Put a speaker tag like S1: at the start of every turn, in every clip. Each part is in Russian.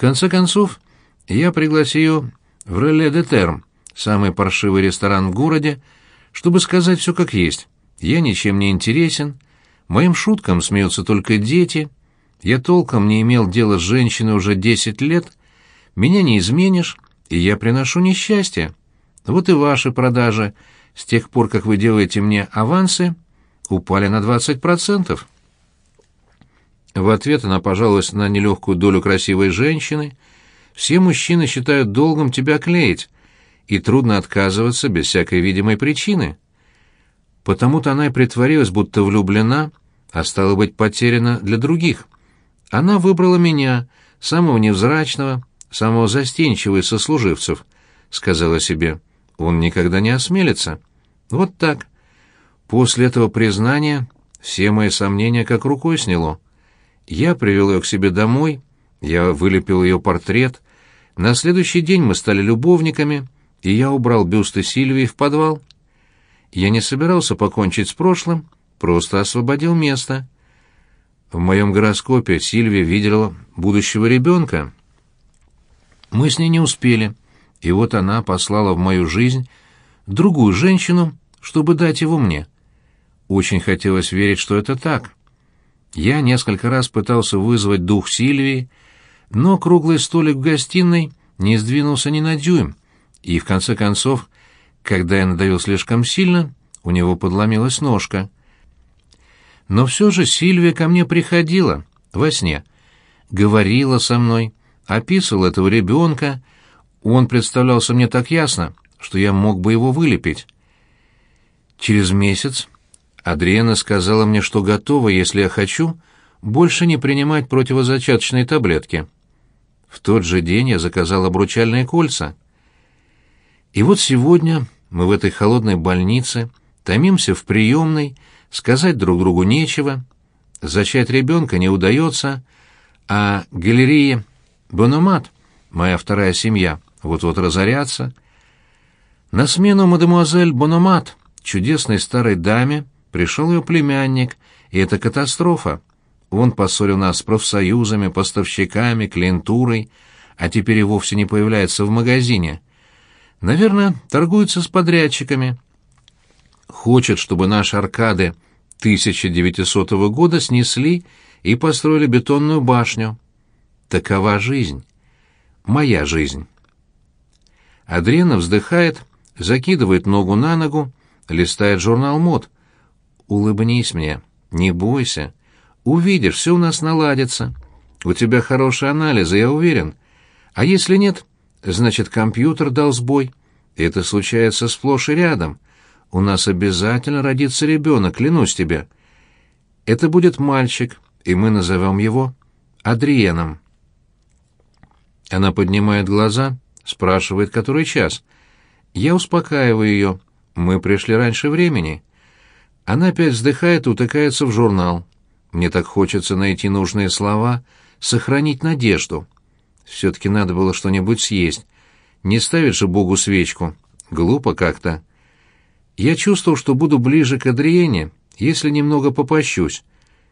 S1: конце концов, я пригласил ее в Реле де Терм, самый паршивый ресторан в городе, чтобы сказать все как есть. Я ничем не интересен, моим шуткам смеются только дети, я толком не имел дела с женщиной уже десять лет, меня не изменишь, и я приношу несчастье. Вот и ваши продажи, с тех пор, как вы делаете мне авансы, упали на двадцать процентов. В ответ она пожаловалась на нелегкую долю красивой женщины. Все мужчины считают долгом тебя клеить, и трудно отказываться без всякой видимой причины. Потому-то она и притворилась, будто влюблена, а стала быть потеряна для других. Она выбрала меня, самого невзрачного, самого застенчивого из сослуживцев, сказала себе. Он никогда не осмелится. Вот так. После этого признания все мои сомнения как рукой сняло. Я привел ее к себе домой, я вылепил ее портрет. На следующий день мы стали любовниками, и я убрал бюсты Сильвии в подвал. Я не собирался покончить с прошлым, просто освободил место. В моем гороскопе Сильвия видела будущего ребенка. Мы с ней не успели, и вот она послала в мою жизнь другую женщину, чтобы дать его мне. Очень хотелось верить, что это так. Я несколько раз пытался вызвать дух Сильвии, но круглый столик в гостиной не сдвинулся ни на дюйм, и в конце концов, когда я надавил слишком сильно, у него подломилась ножка. Но все же Сильвия ко мне приходила во сне, говорила со мной, описывала этого ребенка, он представлялся мне так ясно, что я мог бы его вылепить. Через месяц Адриена сказала мне, что готова, если я хочу, больше не принимать противозачаточные таблетки. В тот же день я заказал обручальные кольца. И вот сегодня мы в этой холодной больнице томимся в приемной, сказать друг другу нечего, зачать ребенка не удается, а галереи Бономат, моя вторая семья, вот-вот разорятся. На смену мадемуазель Бономат, чудесной старой даме, Пришел ее племянник, и это катастрофа. Он поссорил нас с профсоюзами, поставщиками, клиентурой, а теперь и вовсе не появляется в магазине. Наверное, торгуется с подрядчиками. Хочет, чтобы наши аркады 1900 года снесли и построили бетонную башню. Такова жизнь. Моя жизнь. Адриана вздыхает, закидывает ногу на ногу, листает журнал мод — улыбнись мне, не бойся. Увидишь, все у нас наладится. У тебя хорошие анализы, я уверен. А если нет, значит, компьютер дал сбой. Это случается сплошь и рядом. У нас обязательно родится ребенок, клянусь тебе. Это будет мальчик, и мы назовем его Адриеном. Она поднимает глаза, спрашивает, который час. Я успокаиваю ее. Мы пришли раньше времени. Она опять вздыхает и утыкается в журнал. Мне так хочется найти нужные слова, сохранить надежду. Все-таки надо было что-нибудь съесть. Не ставить же Богу свечку. Глупо как-то. Я чувствовал, что буду ближе к Адриене, если немного попощусь,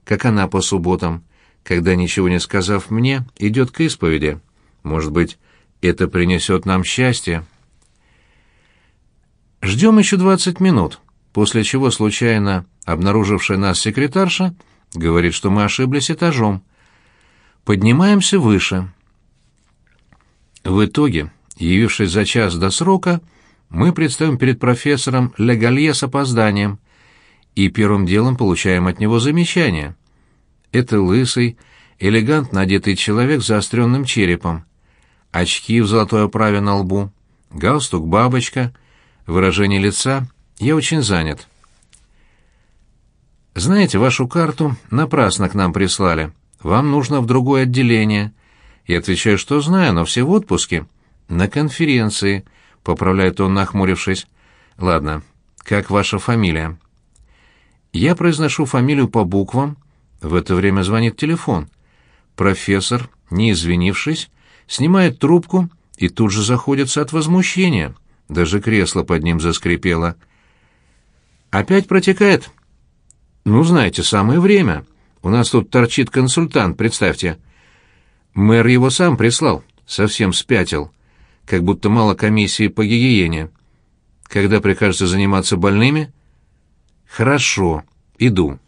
S1: как она по субботам, когда, ничего не сказав мне, идет к исповеди. Может быть, это принесет нам счастье. Ждем еще двадцать минут после чего случайно обнаружившая нас секретарша говорит, что мы ошиблись этажом. Поднимаемся выше. В итоге, явившись за час до срока, мы предстаем перед профессором Легалье с опозданием и первым делом получаем от него замечание. Это лысый, элегантно одетый человек с заостренным черепом, очки в золотой оправе на лбу, галстук-бабочка, выражение лица я очень занят. Знаете, вашу карту напрасно к нам прислали. Вам нужно в другое отделение. Я отвечаю, что знаю, но все в отпуске. На конференции, поправляет он, нахмурившись. Ладно, как ваша фамилия? Я произношу фамилию по буквам. В это время звонит телефон. Профессор, не извинившись, снимает трубку и тут же заходится от возмущения. Даже кресло под ним заскрипело. Опять протекает? Ну, знаете, самое время. У нас тут торчит консультант, представьте. Мэр его сам прислал, совсем спятил. Как будто мало комиссии по гигиене. Когда прикажете заниматься больными? Хорошо, иду.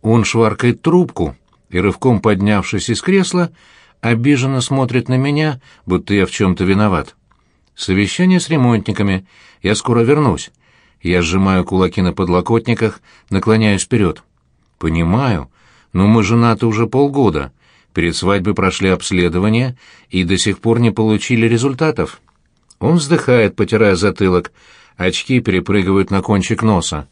S1: Он шваркает трубку и, рывком поднявшись из кресла, обиженно смотрит на меня, будто я в чем-то виноват. Совещание с ремонтниками. Я скоро вернусь. Я сжимаю кулаки на подлокотниках, наклоняюсь вперед. Понимаю, но мы женаты уже полгода. Перед свадьбой прошли обследование и до сих пор не получили результатов. Он вздыхает, потирая затылок. Очки перепрыгивают на кончик носа.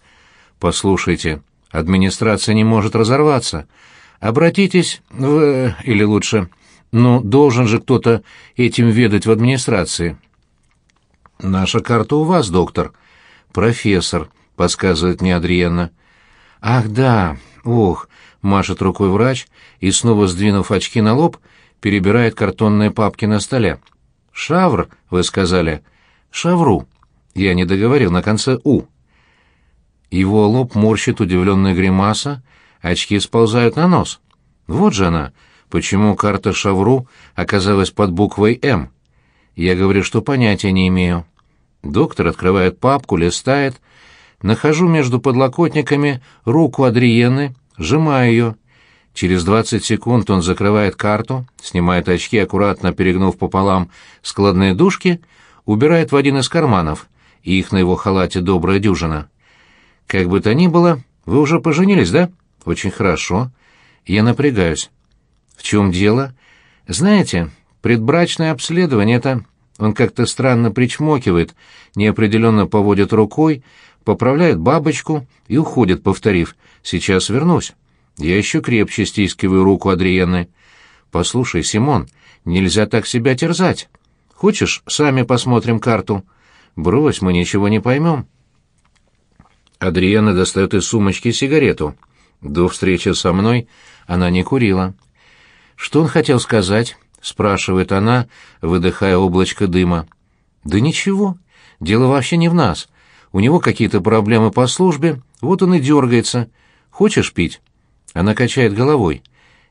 S1: Послушайте, администрация не может разорваться. Обратитесь в... или лучше... Ну, должен же кто-то этим ведать в администрации. Наша карта у вас, доктор. Профессор, подсказывает мне Адриенна. Ах, да. Ох, машет рукой врач и снова сдвинув очки на лоб, перебирает картонные папки на столе. Шавр, вы сказали? Шавру. Я не договорил на конце у. Его лоб морщит удивленная гримаса, очки сползают на нос. Вот же она, почему карта Шавру оказалась под буквой «М». Я говорю, что понятия не имею. Доктор открывает папку, листает. Нахожу между подлокотниками руку Адриены, сжимаю ее. Через двадцать секунд он закрывает карту, снимает очки, аккуратно перегнув пополам складные дужки, убирает в один из карманов, и их на его халате добрая дюжина. Как бы то ни было, вы уже поженились, да? Очень хорошо. Я напрягаюсь. В чем дело? Знаете, предбрачное обследование — это... Он как-то странно причмокивает, неопределенно поводит рукой, поправляет бабочку и уходит, повторив «Сейчас вернусь». Я еще крепче стискиваю руку Адриены. «Послушай, Симон, нельзя так себя терзать. Хочешь, сами посмотрим карту? Брось, мы ничего не поймем». Адриена достает из сумочки сигарету. До встречи со мной она не курила. Что он хотел сказать? Спрашивает она, выдыхая облачко дыма. Да ничего. Дело вообще не в нас. У него какие-то проблемы по службе, вот он и дергается. Хочешь пить? Она качает головой.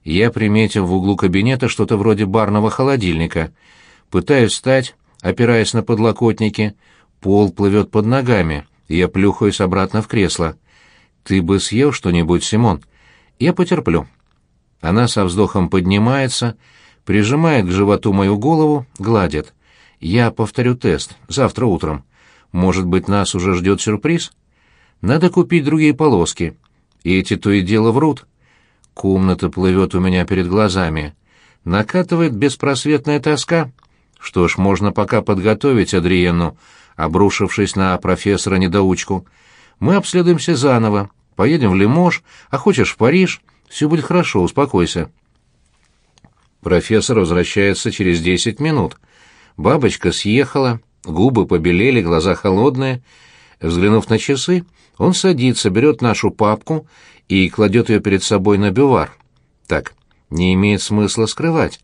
S1: Я приметил в углу кабинета что-то вроде барного холодильника. Пытаюсь встать, опираясь на подлокотники. Пол плывет под ногами. Я плюхаюсь обратно в кресло. «Ты бы съел что-нибудь, Симон?» «Я потерплю». Она со вздохом поднимается, прижимает к животу мою голову, гладит. «Я повторю тест. Завтра утром. Может быть, нас уже ждет сюрприз? Надо купить другие полоски. Эти то и дело врут. Комната плывет у меня перед глазами. Накатывает беспросветная тоска. Что ж, можно пока подготовить Адриену, обрушившись на профессора-недоучку. Мы обследуемся заново, поедем в Лимож, а хочешь в Париж, все будет хорошо, успокойся. Профессор возвращается через десять минут. Бабочка съехала, губы побелели, глаза холодные. Взглянув на часы, он садится, берет нашу папку и кладет ее перед собой на бювар. Так, не имеет смысла скрывать.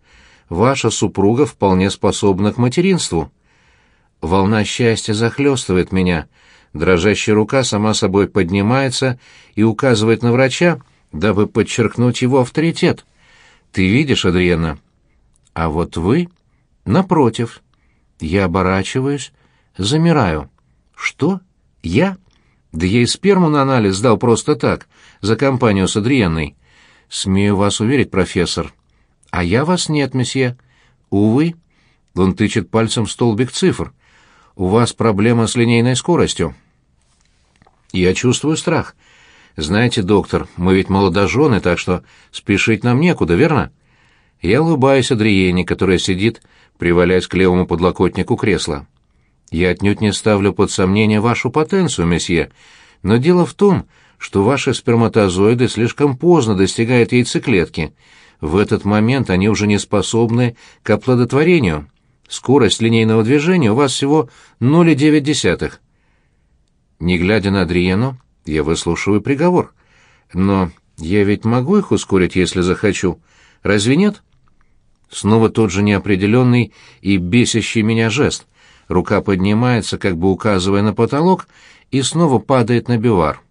S1: Ваша супруга вполне способна к материнству. Волна счастья захлестывает меня. Дрожащая рука сама собой поднимается и указывает на врача, дабы подчеркнуть его авторитет. Ты видишь, Адриена? А вот вы, напротив. Я оборачиваюсь, замираю. Что? Я? Да я и сперму на анализ сдал просто так, за компанию с Адриенной. Смею вас уверить, профессор. А я вас нет, месье. Увы. Он тычет пальцем в столбик цифр у вас проблема с линейной скоростью. Я чувствую страх. Знаете, доктор, мы ведь молодожены, так что спешить нам некуда, верно? Я улыбаюсь Адриене, которая сидит, приваляясь к левому подлокотнику кресла. Я отнюдь не ставлю под сомнение вашу потенцию, месье, но дело в том, что ваши сперматозоиды слишком поздно достигают яйцеклетки. В этот момент они уже не способны к оплодотворению. Скорость линейного движения у вас всего 0,9. Не глядя на Адриену, я выслушиваю приговор. Но я ведь могу их ускорить, если захочу. Разве нет? Снова тот же неопределенный и бесящий меня жест. Рука поднимается, как бы указывая на потолок, и снова падает на бивар.